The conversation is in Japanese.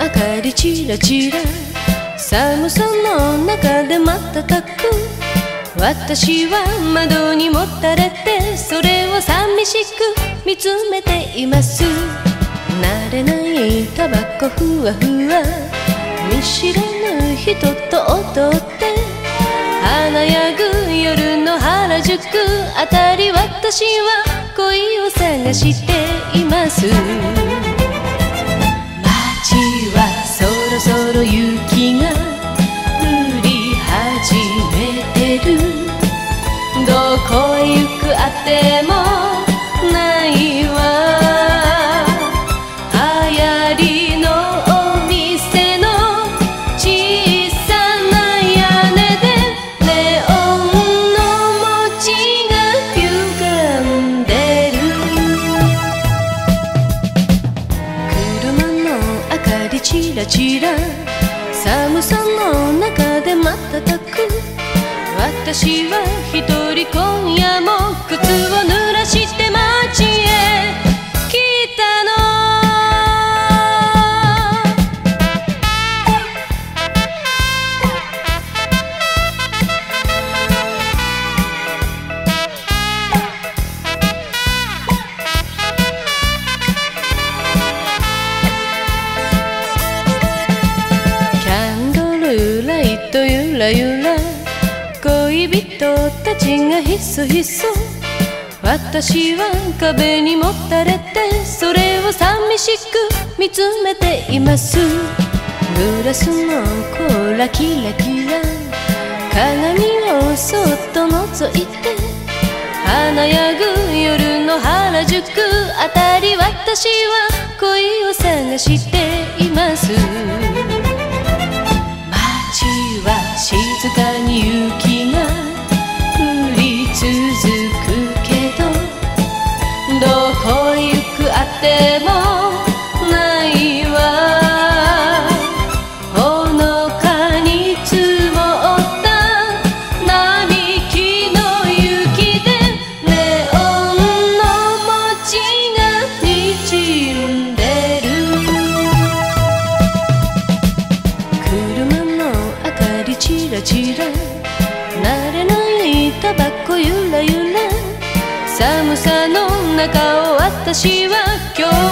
明かりチラチラ。寒さの中で瞬く。私は窓にもたれてそれを寂しく見つめています。慣れないタバコふわふわ。見知らぬ人と踊って。華やぐ夜の原宿。あたり私は恋を探しています。雪が降り始めてるどこへ行くあてもないわ。流行りのお店の小さな屋根でネオンの文字が歪んでる。車の明かりチラチラ寒さの中で瞬く。私は一人恋らゆら恋人たちがひそひそ。私は壁にもたれてそれを寂しく見つめています。グラスのコーラキラキラ。鏡をそっと覗いて華やぐ夜の原宿あたり。私は恋を探しています。りチラチラ慣れないタバコゆらゆら。寒さの中を私は今日。